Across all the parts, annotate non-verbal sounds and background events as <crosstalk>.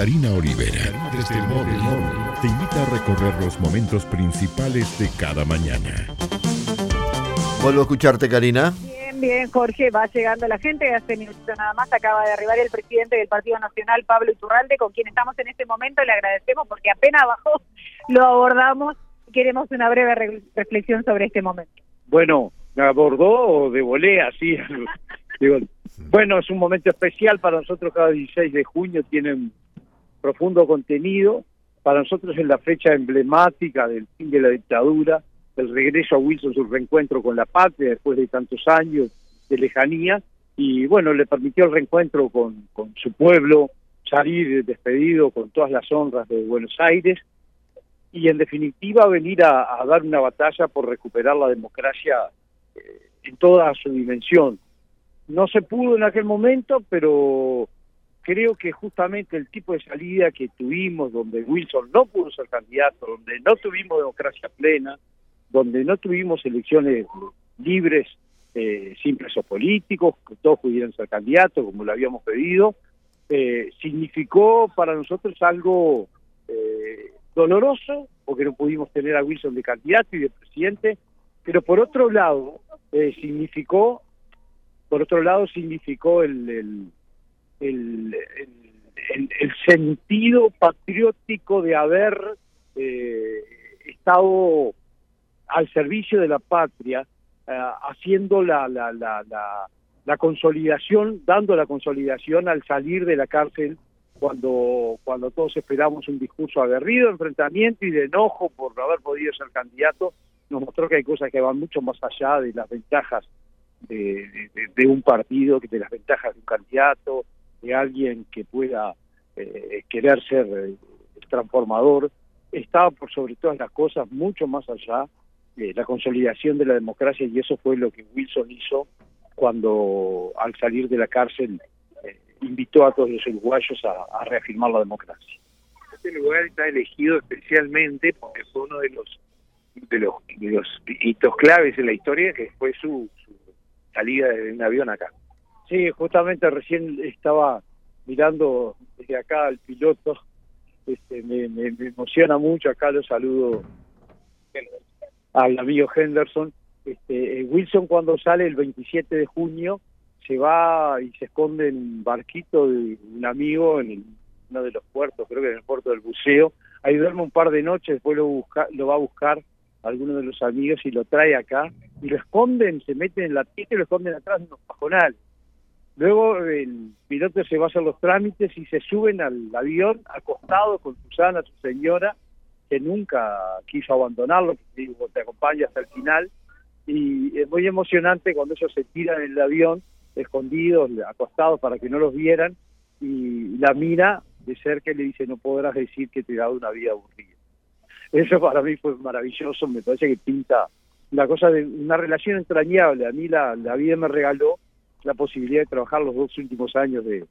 Karina Olivera, desde el móvil, te invita a recorrer los momentos principales de cada mañana. Vuelvo a escucharte, Karina. Bien, bien, Jorge, va llegando la gente, hace minutos nada más acaba de arribar el presidente del Partido Nacional, Pablo Iturralde, con quien estamos en este momento, le agradecemos porque apenas bajó, <laughs> lo abordamos y queremos una breve reflexión sobre este momento. Bueno, me abordó de volea, sí. <laughs> bueno, es un momento especial para nosotros, cada 16 de junio tiene un profundo contenido, para nosotros es la fecha emblemática del fin de la dictadura, el regreso a Wilson, su reencuentro con la patria después de tantos años de lejanía, y bueno, le permitió el reencuentro con, su pueblo, salir despedido con todas las honras de Buenos Aires, y en definitiva venir a, dar una batalla por recuperar la democracia eh, en toda su dimensión. No se pudo en aquel momento, pero creo que justamente el tipo de salida que tuvimos, donde Wilson no pudo ser candidato, donde no tuvimos democracia plena, donde no tuvimos elecciones libres eh, sin presos políticos, que todos pudieran ser candidatos como lo habíamos pedido, eh, significó para nosotros algo eh, doloroso, porque no pudimos tener a Wilson de candidato y de presidente, pero por otro lado eh, significó, por otro lado significó el, el, el, el, sentido patriótico de haber eh, estado al servicio de la patria, eh, haciendo la, la, la, la, la consolidación, dando la consolidación al salir de la cárcel cuando, cuando todos esperamos un discurso aguerrido, enfrentamiento y de enojo por no haber podido ser candidato, nos mostró que hay cosas que van mucho más allá de las ventajas de, de, un partido, que de las ventajas de un candidato, de alguien que pueda eh, querer ser eh, transformador, estaba por sobre todas las cosas mucho más allá de la consolidación de la democracia y eso fue lo que Wilson hizo cuando al salir de la cárcel invitó a todos los uruguayos a, reafirmar la democracia. Este lugar está elegido especialmente porque fue uno de los de los, hitos claves en la historia, que fue su, salida de un avión acá. Sí, justamente recién estaba mirando desde acá al piloto, este, me, emociona mucho, acá lo saludo al amigo Henderson. Este, Wilson cuando sale el 27 de junio se va y se esconde en un barquito de un amigo en uno de los puertos, creo que en el puerto del buceo. Ahí duerme un par de noches, después lo, busca, lo va a buscar alguno de los amigos y lo trae acá y lo esconden, se meten en la pieza y lo esconden atrás de unos pajonales. Luego el piloto se va a hacer los trámites y se suben al avión acostado con Susana, su señora, que nunca quiso abandonarlo, que te acompaña hasta el final. Y es muy emocionante cuando ellos se tiran en el avión escondidos, acostados para que no los vieran, y la mira de cerca y le dice, no podrás decir que te he dado una vida aburrida. Eso para mí fue maravilloso, me parece que pinta la cosa de una relación entrañable. A mí la, la vida me regaló la posibilidad de trabajar los dos últimos años de,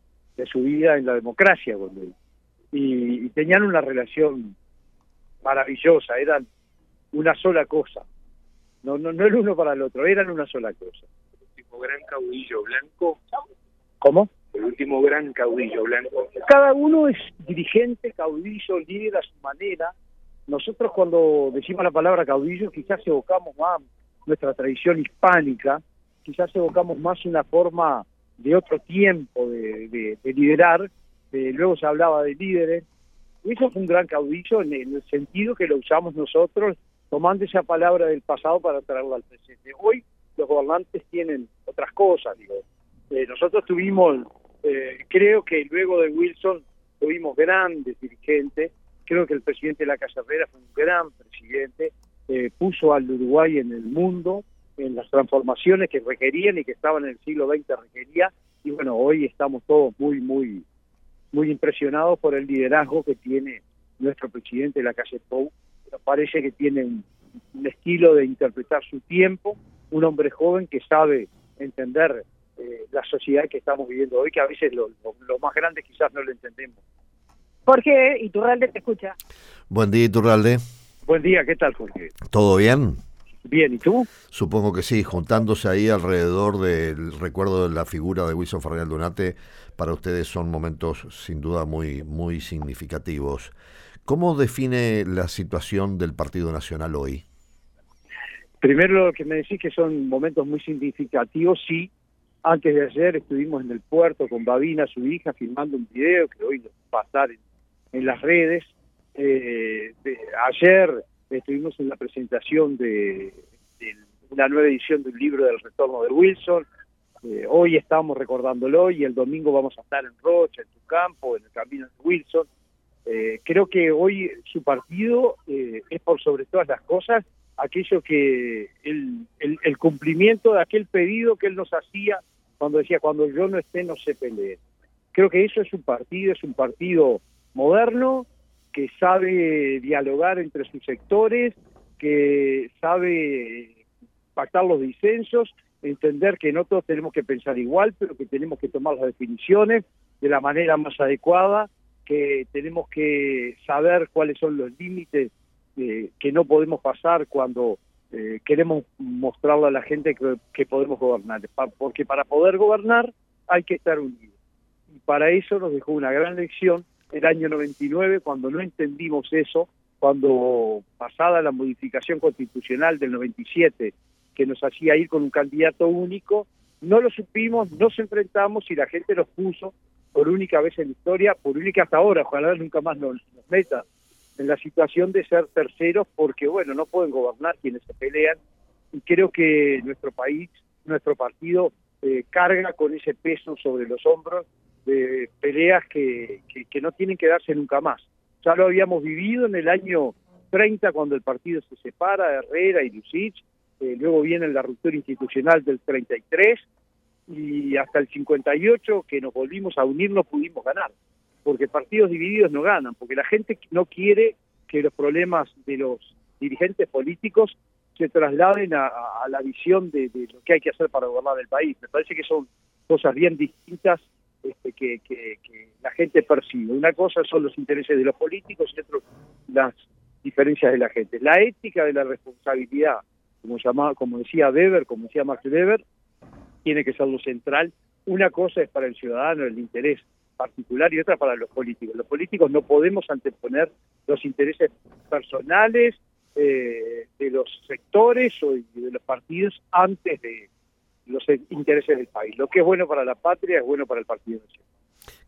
su vida en la democracia con Y, y, tenían una relación maravillosa, eran una sola cosa. No, no, no el uno para el otro, eran una sola cosa gran caudillo blanco? ¿Cómo? El último gran caudillo blanco. Cada uno es dirigente, caudillo, líder a su manera. Nosotros cuando decimos la palabra caudillo quizás evocamos más nuestra tradición hispánica, quizás evocamos más una forma de otro tiempo de, liderar, luego se hablaba de líderes. Eso fue un gran caudillo en, en, el sentido que lo usamos nosotros, tomando esa palabra del pasado para traerla al presente. Hoy los gobernantes tienen otras cosas. Digo, eh, nosotros tuvimos, eh, creo que luego de Wilson tuvimos grandes dirigentes, creo que el presidente de la Casa Herrera fue un gran presidente, eh, puso al Uruguay en el mundo, en las transformaciones que requerían y que estaban en el siglo XX requería, y bueno, hoy estamos todos muy, muy, muy impresionados por el liderazgo que tiene nuestro presidente de la calle Pou, pero parece que tiene un estilo de interpretar su tiempo, un hombre joven que sabe entender eh, la sociedad que estamos viviendo hoy, que a veces los lo, más grandes quizás no lo entendemos. Jorge Iturralde te escucha. Buen día, Iturralde. Buen día, ¿qué tal, Jorge? ¿Todo bien? Bien, ¿y tú? Supongo que sí, juntándose ahí alrededor del recuerdo de la figura de Wilson Ferrer Donate, para ustedes son momentos sin duda muy, muy significativos. ¿Cómo define la situación del Partido Nacional hoy? Primero lo que me decís que son momentos muy significativos, sí. Antes de ayer estuvimos en el puerto con Babina, su hija, filmando un video que hoy va a estar en, las redes. Eh, ayer estuvimos en la presentación de, una nueva edición de un libro del retorno de Wilson. Eh, hoy estamos recordándolo y el domingo vamos a estar en Rocha, en tu campo, en el camino de Wilson. Eh, creo que hoy su partido eh, es por sobre todas las cosas aquello que el, el, cumplimiento de aquel pedido que él nos hacía cuando decía cuando yo no esté no se pelee. Creo que eso es un partido, es un partido moderno, que sabe dialogar entre sus sectores, que sabe pactar los disensos, entender que no todos tenemos que pensar igual, pero que tenemos que tomar las definiciones de la manera más adecuada, que tenemos que saber cuáles son los límites eh, que no podemos pasar cuando eh, queremos mostrarle a la gente que, podemos gobernar, porque para poder gobernar hay que estar unidos. Y para eso nos dejó una gran lección el año 99, cuando no entendimos eso, cuando pasada la modificación constitucional del 97, que nos hacía ir con un candidato único, no lo supimos, nos enfrentamos y la gente nos puso por única vez en la historia, por única hasta ahora, ojalá nunca más nos, meta en la situación de ser terceros, porque bueno, no pueden gobernar quienes se pelean, y creo que nuestro país, nuestro partido, eh, carga con ese peso sobre los hombros de peleas que, que, no tienen que darse nunca más. Ya lo habíamos vivido en el año 30 cuando el partido se separa, Herrera y Lucich, eh, luego viene la ruptura institucional del 33 y hasta el 58 que nos volvimos a unir no pudimos ganar, porque partidos divididos no ganan, porque la gente no quiere que los problemas de los dirigentes políticos se trasladen a, la visión de, lo que hay que hacer para gobernar el país. Me parece que son cosas bien distintas este, que, la gente percibe. Una cosa son los intereses de los políticos y otra las diferencias de la gente. La ética de la responsabilidad, como, llamaba, como decía Weber, como decía Max Weber, tiene que ser lo central. Una cosa es para el ciudadano el interés particular y otra para los políticos. Los políticos no podemos anteponer los intereses personales eh, de los sectores o de los partidos antes de, los intereses del país. Lo que es bueno para la patria es bueno para el Partido Nacional.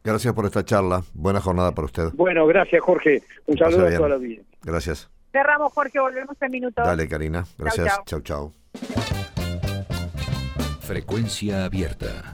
Gracias por esta charla. Buena jornada para usted. Bueno, gracias Jorge. Un saludo a toda la vida. Gracias. Cerramos Jorge, volvemos en minutos. Dale Karina. Gracias. Chau, chau. Frecuencia abierta.